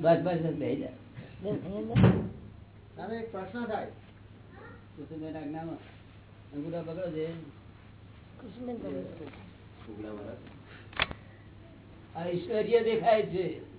બસ બસ બસ બેહી જા. સામે એક પ્રશ્ન થાય. કુસુમબેન આજ્ઞામાં અંગૂઠા પકડો છે ઐશ્વર્ય દેખાય છે.